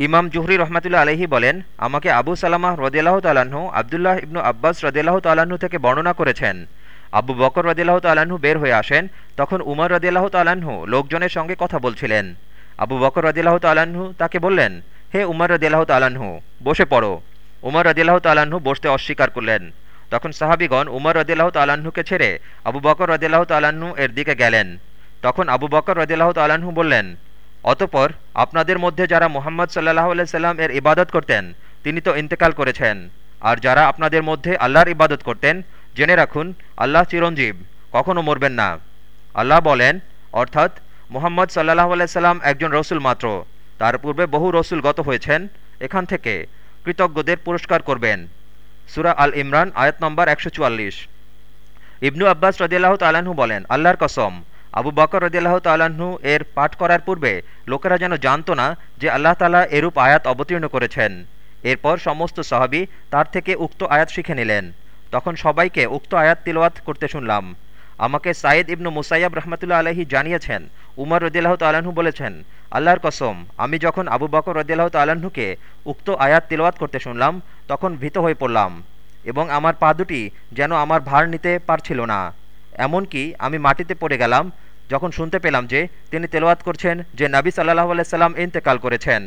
ইমাম জুহরি রহমাতুল্লা আলহি বলেন আমাকে আবু সালামাহ রদিল্লাহ তালাহু আবদুল্লাহ ইবনু আব্বাস রদিল্লাহ তালাহু থেকে বর্ণনা করেছেন আবু বকর রদিল্লাহ তালাহু বের হয়ে আসেন তখন উমর রদিল্লাহ তালাহু লোকজনের সঙ্গে কথা বলছিলেন আবু বকর রদিল্লাহ তালাহু তাকে বললেন হে উমর রদিল্লাহ তালাহু বসে পড়ো উমর রদিল্লাহ তালাহু বসতে অস্বীকার করলেন তখন সাহাবিগণ উমর রদিল্লাহ তালাহুকে ছেড়ে আবু বকর রদিল্লাহ তালাহু এর দিকে গেলেন তখন আবু বকর রদিল্লাহ তালাহু বললেন অতপর আপনাদের মধ্যে যারা মোহাম্মদ সাল্লাহ সাল্লাম এর ইবাদত করতেন, তিনি তো ইন্তেকাল করেছেন। আর যারা আপনাদের মধ্যে আল্লাহর ইবাদত করতেন, জেনে রাখুন, আল্লাহ চিরঞ্জীব কখনও মরবেন না। আল্লাহ বলেন, অর্থাৎ মোহাম্মদ সাল্লাহ সাল্লাম একজন রসুল মাত্র। তার পূর্বে বহু রসুল গত হয়েছেন, এখান থেকে কৃতজ্ঞদের পুরস্কার করবেন। সুরা আল ইমরান, আয়াত নম্বর একশো চুয়াল্লিশ। ইবনু আব্বাস রদিয়াল্লাহ তালাহু বলেন, আল্লাহর কসম আবু বকর রদিয়াল্লাহ তাল্লাহ্ন এর পাঠ করার পূর্বে লোকেরা যেন জানত না যে আল্লাহ তালা এরূপ আয়াত অবতীর্ণ করেছেন। এরপর সমস্ত সাহাবি তার থেকে উক্ত আয়াত শিখে নিলেন। তখন সবাইকে উক্ত আয়াত তিলওয়াত করতে শুনলাম। আমাকে সাইদ ইবনু মুসাইয়াব রহমতুল্লা আলহি জানিয়েছেন, উমর রদিল্লাহ তাল্লাহ্ন বলেছেন, আল্লাহর কসম, আমি যখন আবু বকর রদিল্লাহ তাল্লাহ্নকে উক্ত আয়াত তিলওয়াত করতে শুনলাম, তখন ভীত হয়ে পড়লাম এবং আমার পা দুটি যেন আমার ভার নিতে পারছিল না। এমনকি আমি মাটিতে পড়ে গেলাম, যখন শুনতে পেলাম যে তিনি তেলাওয়াত করছেন যে নাবি সাল্লাহ আলাইসাল্লাম ইন্তেকাল করেছেন।